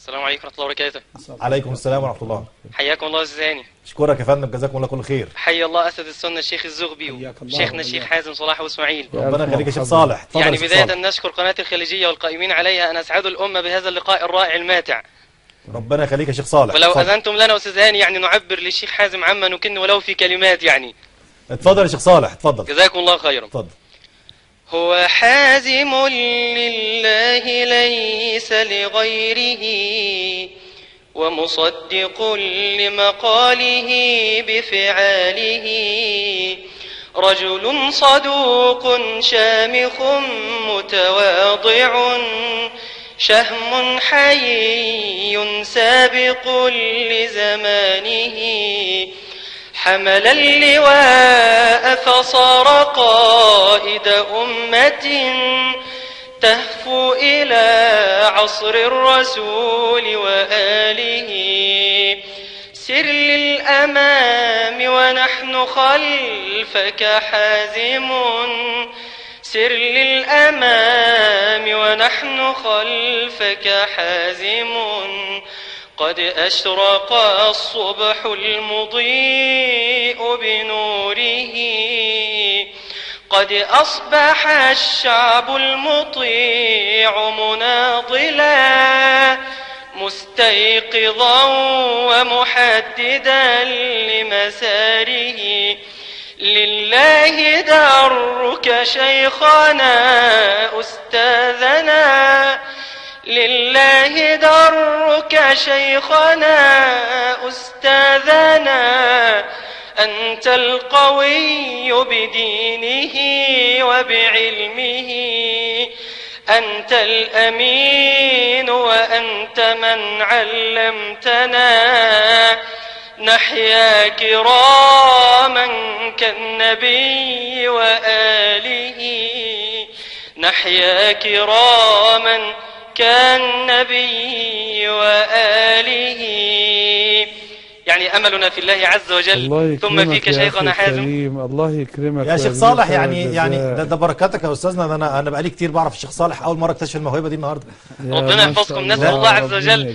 السلام عليكم ورحمة الله وبركاته. عليكم السلام ورحمة الله. حياكم الله هاني. اشكرك يا فندم جزاكم الله كل خير. حي الله أسد السنة الشيخ الزغبي شيخنا. الشيخ حازم صلاح وإسماعيل. ربنا يخليك يا شيخ صالح. اتفضل يعني صالح. نشكر قناة الخليجية والقائمين عليها أن أسعدوا الأمة بهذا اللقاء الرائع الماتع. ربنا يخليك يا شيخ صالح. ولو اتفضل. أذنتم لنا أستاذ هاني يعني نعبر للشيخ حازم عما نكن ولو في كلمات يعني. اتفضل يا شيخ صالح اتفضل جزاكم الله خيرا. اتفضل هو حازم لله ليس لغيره ومصدق لمقاله بفعاله. رجل صدوق شامخ متواضع شهم حي سابق لزمانه. حمل اللواء فصار قائد أمة تهفو إلى عصر الرسول وآله. سر للأمام ونحن خلفك حازم. سر للأمام ونحن خلفك حازم. قد أشرق الصبح المضيء بنوره. قد أصبح الشعب المطيع مناضلا مستيقظا ومحددا لمساره. لله درك شيخنا أستاذنا. لله درك شيخنا أستاذنا أنت القوي بدينه وبعلمه أنت الأمين وأنت من علمتنا. نحيا كراما كالنبي وآله. نحيا كراما كالنبي وآله يعني أملنا في الله عز الله وجل يكرمك ثم فيك يا شيخنا حازم الله يكرمك يا شيخ صالح يعني. يعني ده, ده بركاتك يا أستاذنا ده أنا أنا بقالي كتير بعرف الشيخ صالح أول مرة أكتشف الموهبة دي النهارده يا ربنا ما يحفظكم. نسأل الله عز وجل.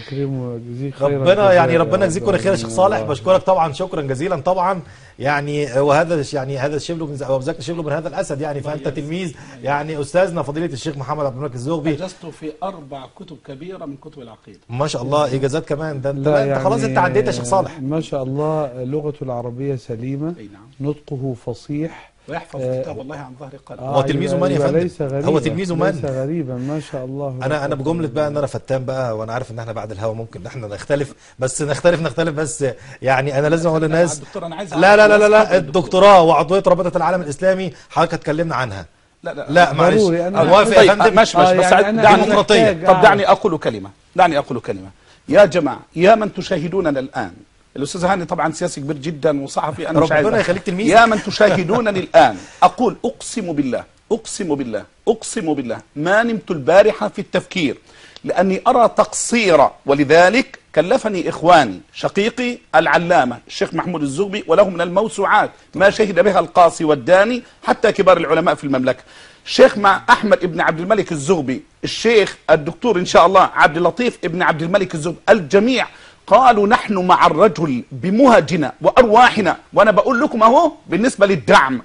ربنا يعني ربنا يجزيك كل خير يا شيخ صالح الله. بشكرك طبعا شكرا جزيلا طبعا يعني وهذا يعني هذا الشبل من أو ذاك الشبل من هذا الأسد. يعني فأنت تلميذ يعني أستاذنا فضيلة الشيخ محمد عبد الملك الزغبي. أجزت في أربع كتب كبيرة من كتب العقيدة. ما شاء الله اجازات كمان. ده أنت أنت خلاص يعني أنت عديت يا شيخ صالح. ما شاء الله لغته العربية سليمة. أي نعم. نطقه فصيح. ويحفظ آه، كتاب الله عن ظهر قلب هو تلميذه من يا فندم؟ هو تلميذه من؟ ليس غريبا ما شاء الله أنا أنا بجملة بقى إن أنا فتان بقى وأنا عارف إن إحنا بعد الهوا ممكن إحنا نختلف بس نختلف نختلف بس يعني أنا لازم أقول للناس الدكتور أنا عايز لا لا لا لا, لا. الدكتوراه وعضوية رابطة العالم الإسلامي حضرتك اتكلمنا عنها لا لا لا معلش أنا- موافق طيب يا فندم ماشي آه، بس يعني عاد- أنا دعني. محتاج طب. دعني أقول كلمة دعني أقول كلمة يا جماعة يا من تشاهدوننا الآن الأستاذ هاني طبعا سياسي كبير جدا وصحفي أنا مش ربنا عايز يخليك تلميذ. يا من تشاهدونني الآن أقول أقسم بالله أقسم بالله أقسم بالله ما نمت البارحة في التفكير لأني أرى تقصير ولذلك كلفني إخواني شقيقي العلامة الشيخ محمود الزغبي وله من الموسوعات ما شهد بها القاصي والداني حتى كبار العلماء في المملكة الشيخ مع أحمد ابن عبد الملك الزغبي الشيخ الدكتور إن شاء الله عبد اللطيف ابن عبد الملك الزغبي الجميع قالوا نحن مع الرجل بمهجنا وأرواحنا. وأنا بقول لكم أهو بالنسبة للدعم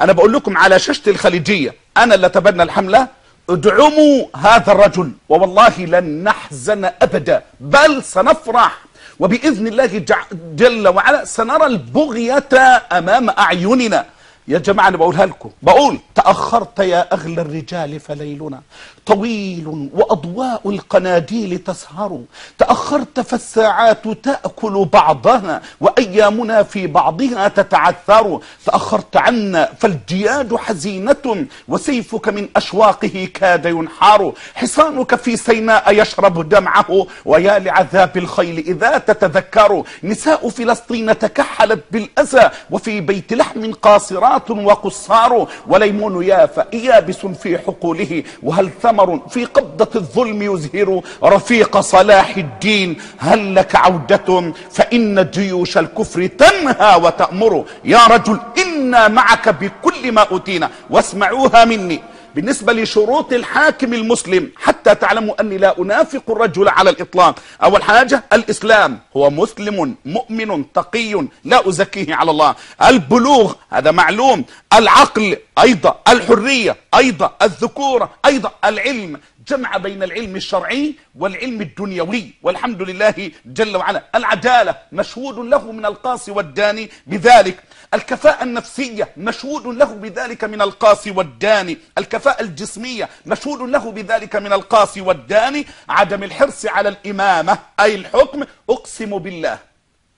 أنا بقول لكم على شاشة الخليجية أنا اللي تبنى الحملة ادعموا هذا الرجل ووالله لن نحزن أبدا بل سنفرح. وبإذن الله جل وعلا سنرى البغية أمام أعيننا. يا جماعة أنا بقولها لكم. بقول تأخرت يا أغلى الرجال فليلنا. طويل وأضواء القناديل تسهر. تأخرت فالساعات تأكل بعضها وأيامنا في بعضها تتعثر. تأخرت عنا فالجياد حزينة وسيفك من أشواقه كاد ينحار. حصانك في سيناء يشرب دمعه ويا لعذاب الخيل إذا تتذكر. نساء فلسطين تكحلت بالأسى وفي بيت لحم قاصرات وقصار وليمون يافا يابس في حقوله وهل ثمر في قبضة الظلم يزهر رفيق صلاح الدين؟ هل لك عودة؟ فإن جيوش الكفر تنهى وتأمر. يا رجل إنا معك بكل ما أوتينا واسمعوها مني. بالنسبة لشروط الحاكم المسلم حتى تعلموا أني لا أنافق الرجل على الإطلاق. أول حاجة الإسلام هو مسلم مؤمن تقي لا أزكيه على الله. البلوغ هذا معلوم. العقل أيضا الحرية أيضا الذكورة أيضا العلم. جمع بين العلم الشرعي والعلم الدنيوي. والحمد لله جل وعلا. العدالة مشهود له من القاصي والداني بذلك. الكفاءة النفسية مشهود له بذلك من القاصي والداني. الكفاءة الجسمية مشهود له بذلك من القاصي والداني عدم الحرص على الإمامة أي الحكم أقسم بالله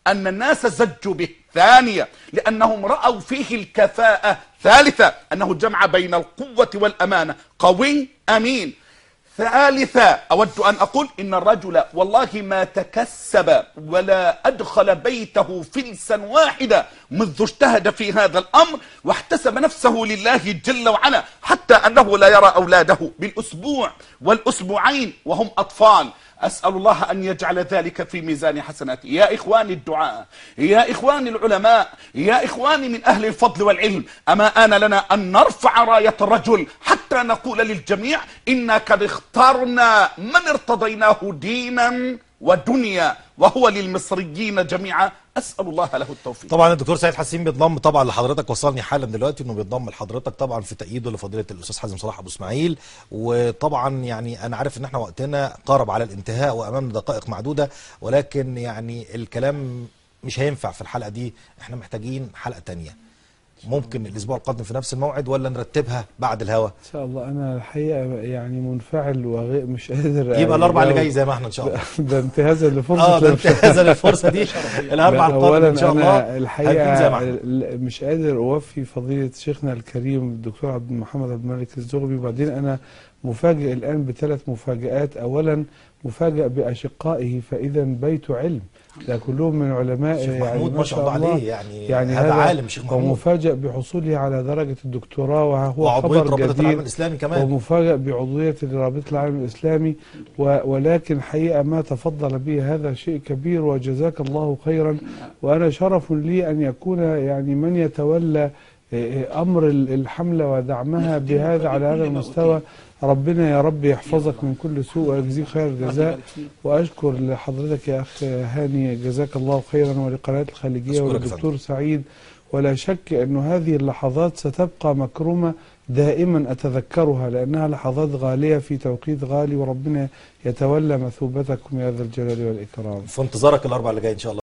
أن الناس زجوا به. ثانية لأنهم رأوا فيه الكفاءة. ثالثة أنه جمع بين القوة والأمانة. قوي أمين. ثالثا أود أن أقول إن الرجل والله ما تكسب ولا أدخل بيته فلسا واحدة منذ اجتهد في هذا الأمر واحتسب نفسه لله جل وعلا حتى أنه لا يرى أولاده بالأسبوع والأسبوعين وهم أطفال. أسأل الله أن يجعل ذلك في ميزان حسناتي. يا إخواني الدعاء يا إخواني العلماء يا إخواني من أهل الفضل والعلم أما آن لنا أن نرفع راية الرجل حتى نقول للجميع إنا قد اخترنا من ارتضيناه دينا ودنيا وهو للمصريين جميعا. أسأل الله له التوفيق. طبعا الدكتور سعيد حسين بينضم طبعا لحضرتك وصلني حالا دلوقتي إنه بينضم لحضرتك طبعا في تأييده لفضيلة الأستاذ حازم صلاح أبو إسماعيل. وطبعا يعني أنا عارف إن إحنا وقتنا قارب على الانتهاء وامامنا دقائق معدودة ولكن يعني الكلام مش هينفع في الحلقة دي. إحنا محتاجين حلقة تانية. ممكن الأسبوع القادم في نفس الموعد ولا نرتبها بعد الهوا؟ إن شاء الله. أنا الحقيقة يعني منفعل وغير مش قادر يبقى الأربع اللي. جاي زي ما إحنا إن شاء الله. ده انتهازا لفرصة آه ده. انتهازا للفرصة دي. الأربع القادم إن شاء الله الحقيقة مش قادر أوفي فضيلة شيخنا الكريم الدكتور عبد محمد عبد الملك الزغبي. وبعدين أنا مفاجئ الآن بثلاث مفاجآت. اولا مفاجئ بأشقائه فاذا بيت علم. ده كلهم من علماء شيخ محمود ما شاء الله عليه. يعني, يعني هذا عالم شيخ محمود. ومفاجئ بحصوله على درجة الدكتوراه وهو خبر رابطة العالم جديد. الإسلامي كمان. ومفاجئ بعضوية رابطة العالم الإسلامي. ولكن حقيقة ما تفضل به هذا شيء كبير وجزاك الله خيرا. وأنا شرف لي أن يكون يعني من يتولى إيه، أمر ال- الحملة ودعمها بهذا على هذا المستوى. ربنا يا رب يحفظك من كل سوء ويجزيك خير الجزاء. وأشكر لحضرتك يا أخ هاني. جزاك الله خيرا ولقناة الخليجية أشكرك يا وللدكتور سعيد. ولا شك أن هذه اللحظات ستبقى مكرومة دائما أتذكرها لأنها لحظات غالية في توقيت غالي وربنا يتولى مثوبتكم يا ذا الجلال والإكرام. في انتظارك الأربع اللي جاي إن شاء الله.